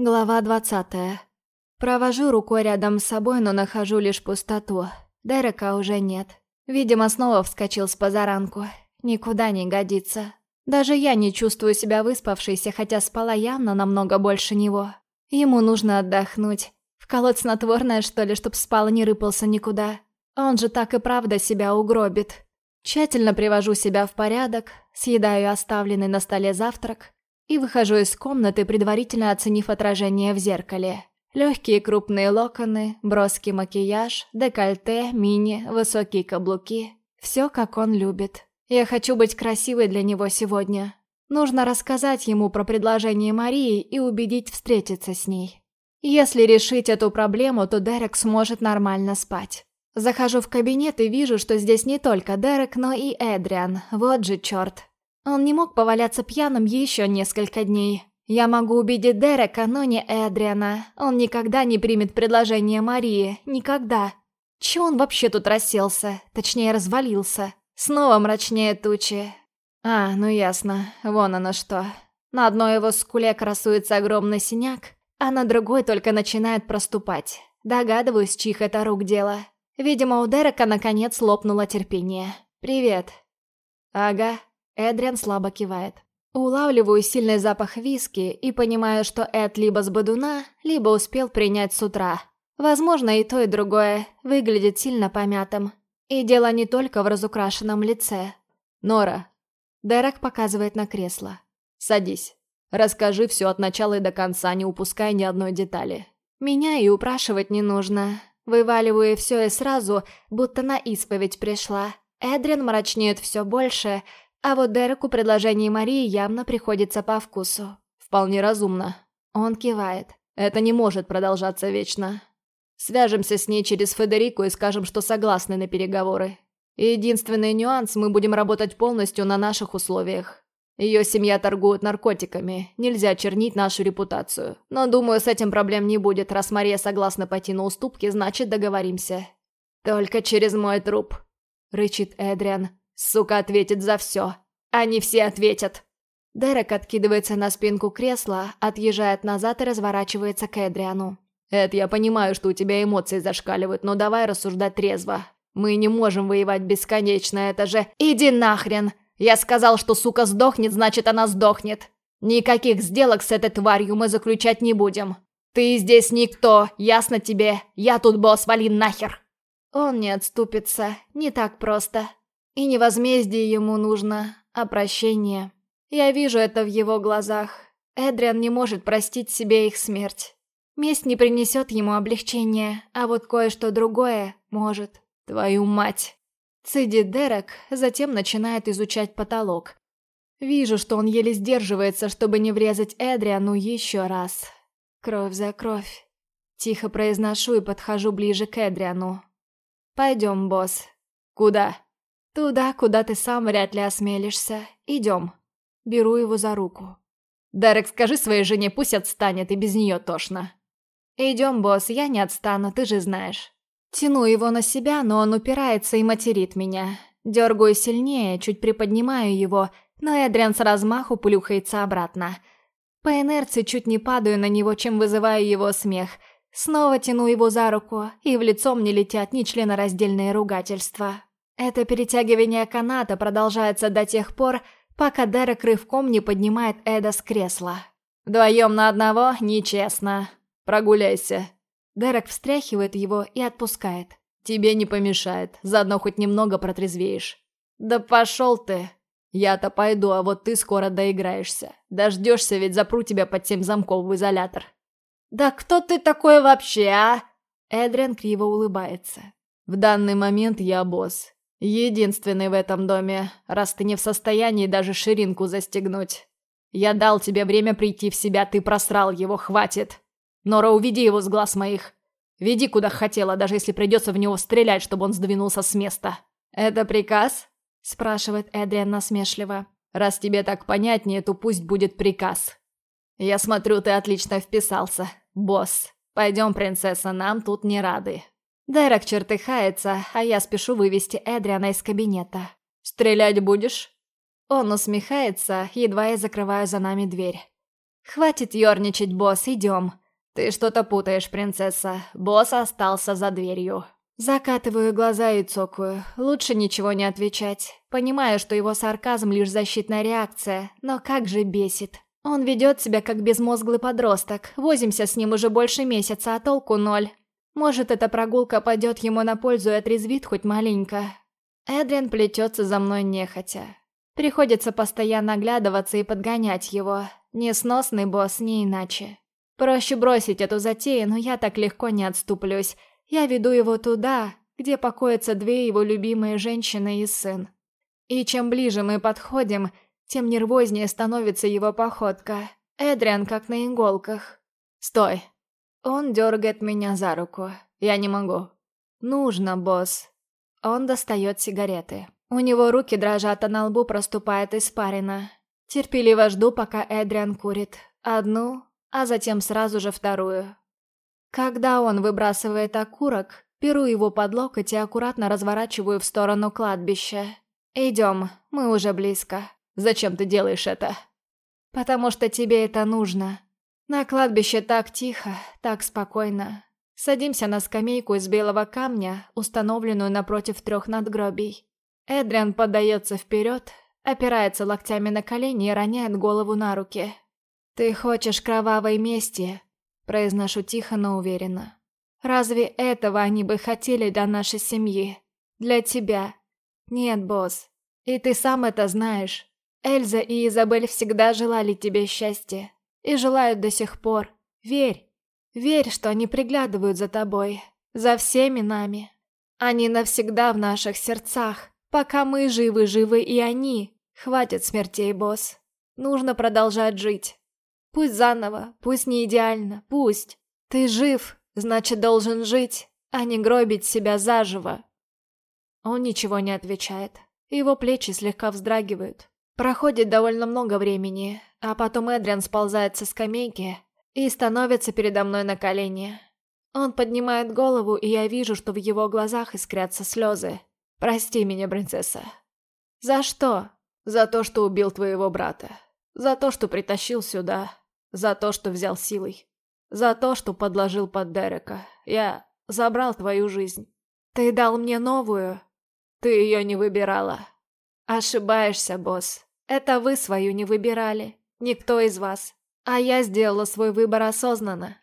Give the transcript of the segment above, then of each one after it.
Глава двадцатая. Провожу рукой рядом с собой, но нахожу лишь пустоту. Дерека уже нет. Видимо, снова вскочил с позаранку. Никуда не годится. Даже я не чувствую себя выспавшейся, хотя спала явно намного больше него. Ему нужно отдохнуть. Вколоть снотворное, что ли, чтоб спал не рыпался никуда. Он же так и правда себя угробит. Тщательно привожу себя в порядок, съедаю оставленный на столе завтрак, и выхожу из комнаты, предварительно оценив отражение в зеркале. Легкие крупные локоны, броский макияж, декольте, мини, высокие каблуки. Все, как он любит. Я хочу быть красивой для него сегодня. Нужно рассказать ему про предложение Марии и убедить встретиться с ней. Если решить эту проблему, то Дерек сможет нормально спать. Захожу в кабинет и вижу, что здесь не только Дерек, но и Эдриан. Вот же черт. Он не мог поваляться пьяным еще несколько дней. Я могу убедить Дерека, но не Эдриана. Он никогда не примет предложение Марии. Никогда. Чего он вообще тут расселся? Точнее, развалился. Снова мрачнее тучи. А, ну ясно. Вон оно что. На одной его скуле красуется огромный синяк, а на другой только начинает проступать. Догадываюсь, чьих это рук дело. Видимо, у Дерека наконец лопнуло терпение. «Привет». «Ага», Эдриан слабо кивает. Улавливаю сильный запах виски и понимаю, что Эд либо с бодуна, либо успел принять с утра. Возможно, и то, и другое выглядит сильно помятым. И дело не только в разукрашенном лице. «Нора». Дерек показывает на кресло. «Садись. Расскажи все от начала и до конца, не упуская ни одной детали». Меня и упрашивать не нужно. Вываливаю все и сразу, будто на исповедь пришла. Эдрин мрачнеет все больше, а вот Дереку предложение Марии явно приходится по вкусу. Вполне разумно. Он кивает. Это не может продолжаться вечно. Свяжемся с ней через Федерику и скажем, что согласны на переговоры. Единственный нюанс – мы будем работать полностью на наших условиях. Ее семья торгует наркотиками, нельзя чернить нашу репутацию. Но думаю, с этим проблем не будет, раз Мария согласна пойти на уступки, значит договоримся. «Только через мой труп», – рычит Эдриан. Сука ответит за все. Они все ответят. Дерек откидывается на спинку кресла, отъезжает назад и разворачивается к Эдриану. «Эд, я понимаю, что у тебя эмоции зашкаливают, но давай рассуждать трезво. Мы не можем воевать бесконечно, это же... Иди нахрен! Я сказал, что сука сдохнет, значит она сдохнет. Никаких сделок с этой тварью мы заключать не будем. Ты здесь никто, ясно тебе? Я тут босс, вали нахер!» Он не отступится, не так просто. И не возмездие ему нужно, а прощение. Я вижу это в его глазах. Эдриан не может простить себе их смерть. Месть не принесет ему облегчения, а вот кое-что другое может. Твою мать! Цедит Дерек, затем начинает изучать потолок. Вижу, что он еле сдерживается, чтобы не врезать Эдриану еще раз. Кровь за кровь. Тихо произношу и подхожу ближе к Эдриану. «Пойдем, босс». «Куда?» «Туда, куда ты сам вряд ли осмелишься. Идем». Беру его за руку. «Дерек, скажи своей жене, пусть отстанет, и без нее тошно». «Идем, босс, я не отстану, ты же знаешь». Тяну его на себя, но он упирается и материт меня. Дергаю сильнее, чуть приподнимаю его, но Эдриан с размаху плюхается обратно. По инерции чуть не падаю на него, чем вызываю его смех. Снова тяну его за руку, и в лицо мне летят нечленораздельные ругательства. Это перетягивание каната продолжается до тех пор, пока Дерек рывком не поднимает Эда с кресла. «Вдвоем на одного нечестно. Прогуляйся». Дерек встряхивает его и отпускает. «Тебе не помешает, заодно хоть немного протрезвеешь». «Да пошел ты!» «Я-то пойду, а вот ты скоро доиграешься. Дождешься, ведь запру тебя под семь замков в изолятор». «Да кто ты такой вообще, а?» Эдриан криво улыбается. «В данный момент я босс. Единственный в этом доме, раз ты не в состоянии даже ширинку застегнуть. Я дал тебе время прийти в себя, ты просрал его, хватит. Нора, уведи его с глаз моих. Веди куда хотела, даже если придется в него стрелять, чтобы он сдвинулся с места. Это приказ? Спрашивает Эдриан насмешливо. Раз тебе так понятнее, то пусть будет приказ. Я смотрю, ты отлично вписался, босс. Пойдем, принцесса, нам тут не рады. Дерек чертыхается, а я спешу вывести Эдриана из кабинета. «Стрелять будешь?» Он усмехается, едва я закрываю за нами дверь. Хватит ерничать, босс, идем. Ты что-то путаешь, принцесса. Босс остался за дверью. Закатываю глаза и цокаю. Лучше ничего не отвечать. Понимаю, что его сарказм лишь защитная реакция, но как же бесит. Он ведет себя как безмозглый подросток. Возимся с ним уже больше месяца, а толку ноль. Может, эта прогулка пойдет ему на пользу и отрезвит хоть маленько. Эдриан плетется за мной нехотя. Приходится постоянно оглядываться и подгонять его. Несносный босс, не иначе. Проще бросить эту затею, но я так легко не отступлюсь. Я веду его туда, где покоятся две его любимые женщины и сын. И чем ближе мы подходим, тем нервознее становится его походка. Эдриан как на иголках. «Стой!» Он дергает меня за руку. Я не могу. «Нужно, босс». Он достает сигареты. У него руки дрожат, а на лбу проступает испарина. Терпеливо жду, пока Эдриан курит. Одну, а затем сразу же вторую. Когда он выбрасывает окурок, беру его под локоть и аккуратно разворачиваю в сторону кладбища. «Идем, мы уже близко». «Зачем ты делаешь это?» «Потому что тебе это нужно. На кладбище так тихо, так спокойно. Садимся на скамейку из белого камня, установленную напротив трех надгробий. Эдриан поддается вперед, опирается локтями на колени и роняет голову на руки. «Ты хочешь кровавой мести?» Произношу тихо, но уверенно. Разве этого они бы хотели для нашей семьи? Для тебя? Нет, босс. И ты сам это знаешь. Эльза и Изабель всегда желали тебе счастья. И желают до сих пор. Верь. Верь, что они приглядывают за тобой. За всеми нами. Они навсегда в наших сердцах. Пока мы живы-живы и они. Хватит смертей, босс. Нужно продолжать жить. Пусть заново, пусть не идеально, пусть. Ты жив, значит, должен жить, а не гробить себя заживо. Он ничего не отвечает. Его плечи слегка вздрагивают. Проходит довольно много времени, а потом Эдриан сползает со скамейки и становится передо мной на колени. Он поднимает голову, и я вижу, что в его глазах искрятся слезы. «Прости меня, принцесса». «За что?» «За то, что убил твоего брата. За то, что притащил сюда. За то, что взял силой. За то, что подложил под Дерека. Я забрал твою жизнь. Ты дал мне новую. Ты ее не выбирала. Ошибаешься, босс. Это вы свою не выбирали. Никто из вас. А я сделала свой выбор осознанно.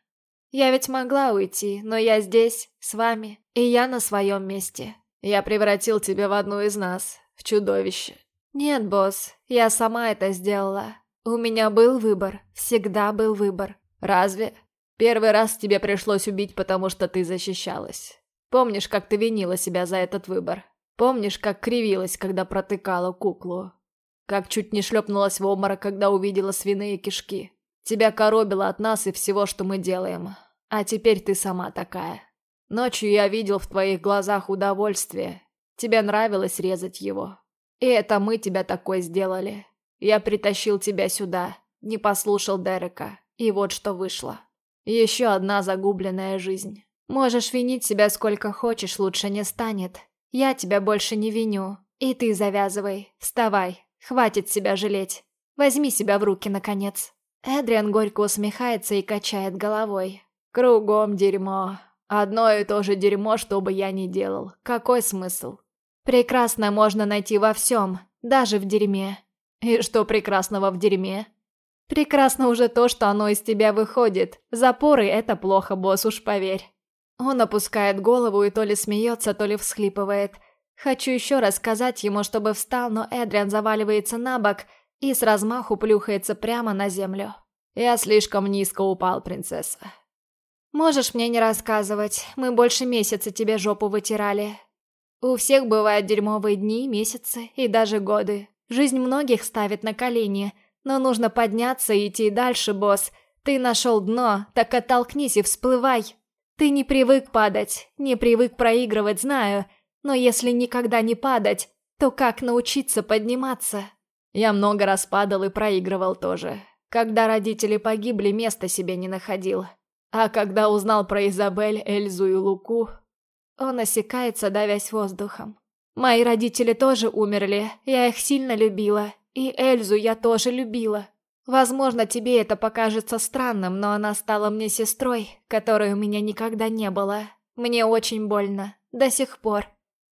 Я ведь могла уйти, но я здесь, с вами, и я на своем месте. Я превратил тебя в одну из нас, в чудовище. Нет, босс, я сама это сделала. У меня был выбор, всегда был выбор. Разве? Первый раз тебе пришлось убить, потому что ты защищалась. Помнишь, как ты винила себя за этот выбор? Помнишь, как кривилась, когда протыкала куклу? Как чуть не шлепнулась в обморок, когда увидела свиные кишки? Тебя коробило от нас и всего, что мы делаем. А теперь ты сама такая. Ночью я видел в твоих глазах удовольствие. Тебе нравилось резать его. И это мы тебя такой сделали. Я притащил тебя сюда, не послушал Дерека, и вот что вышло. Еще одна загубленная жизнь. Можешь винить себя сколько хочешь, лучше не станет. Я тебя больше не виню. И ты завязывай, вставай, хватит себя жалеть. Возьми себя в руки, наконец. Эдриан горько усмехается и качает головой. Кругом дерьмо. Одно и то же дерьмо, что бы я ни делал. Какой смысл? Прекрасно можно найти во всем, даже в дерьме. И что прекрасного в дерьме? Прекрасно уже то, что оно из тебя выходит. Запоры — это плохо, босс, уж поверь. Он опускает голову и то ли смеется, то ли всхлипывает. Хочу еще раз сказать ему, чтобы встал, но Эдриан заваливается на бок и с размаху плюхается прямо на землю. Я слишком низко упал, принцесса. Можешь мне не рассказывать, мы больше месяца тебе жопу вытирали. У всех бывают дерьмовые дни, месяцы и даже годы. Жизнь многих ставит на колени, но нужно подняться и идти дальше, босс. Ты нашел дно, так оттолкнись и всплывай. Ты не привык падать, не привык проигрывать, знаю, но если никогда не падать, то как научиться подниматься? Я много раз падал и проигрывал тоже. Когда родители погибли, места себе не находил. А когда узнал про Изабель, Эльзу и Луку, он осекается, давясь воздухом. Мои родители тоже умерли, я их сильно любила. И Эльзу я тоже любила. Возможно, тебе это покажется странным, но она стала мне сестрой, которой у меня никогда не было. Мне очень больно. До сих пор.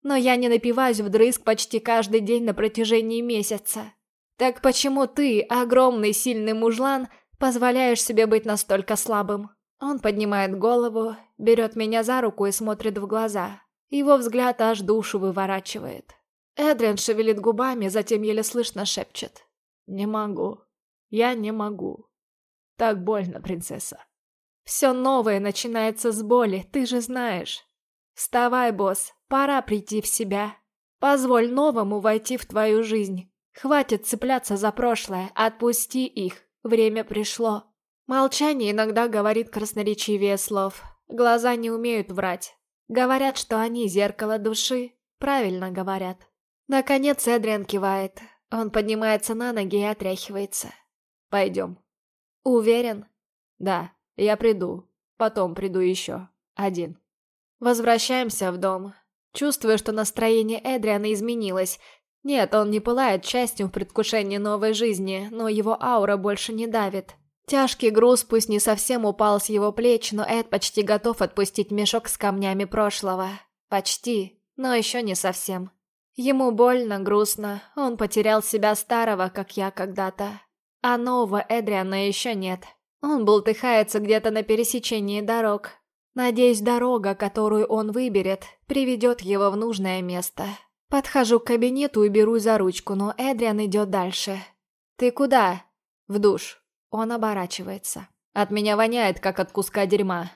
Но я не напиваюсь вдрызг почти каждый день на протяжении месяца. Так почему ты, огромный сильный мужлан, позволяешь себе быть настолько слабым? Он поднимает голову, берет меня за руку и смотрит в глаза. Его взгляд аж душу выворачивает. Эдриан шевелит губами, затем еле слышно шепчет. «Не могу. Я не могу. Так больно, принцесса». «Все новое начинается с боли, ты же знаешь. Вставай, босс, пора прийти в себя. Позволь новому войти в твою жизнь. Хватит цепляться за прошлое, отпусти их. Время пришло». Молчание иногда говорит красноречивее слов. Глаза не умеют врать. Говорят, что они зеркало души. Правильно говорят. Наконец Эдриан кивает. Он поднимается на ноги и отряхивается. «Пойдем». «Уверен?» «Да, я приду. Потом приду еще. Один». Возвращаемся в дом. Чувствую, что настроение Эдриана изменилось. Нет, он не пылает счастьем в предвкушении новой жизни, но его аура больше не давит. Тяжкий груз пусть не совсем упал с его плеч, но Эд почти готов отпустить мешок с камнями прошлого. Почти, но еще не совсем. Ему больно, грустно, он потерял себя старого, как я когда-то. А нового Эдриана еще нет. Он бултыхается где-то на пересечении дорог. Надеюсь, дорога, которую он выберет, приведет его в нужное место. Подхожу к кабинету и беру за ручку, но Эдриан идет дальше. «Ты куда?» «В душ». Он оборачивается. «От меня воняет, как от куска дерьма.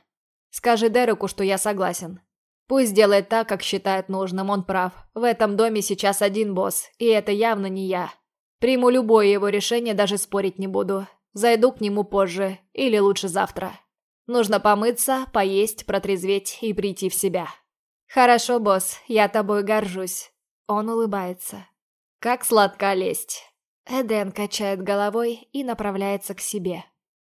Скажи Дереку, что я согласен. Пусть делает так, как считает нужным, он прав. В этом доме сейчас один босс, и это явно не я. Приму любое его решение, даже спорить не буду. Зайду к нему позже, или лучше завтра. Нужно помыться, поесть, протрезветь и прийти в себя. Хорошо, босс, я тобой горжусь. Он улыбается. Как сладко лезть. Эден качает головой и направляется к себе.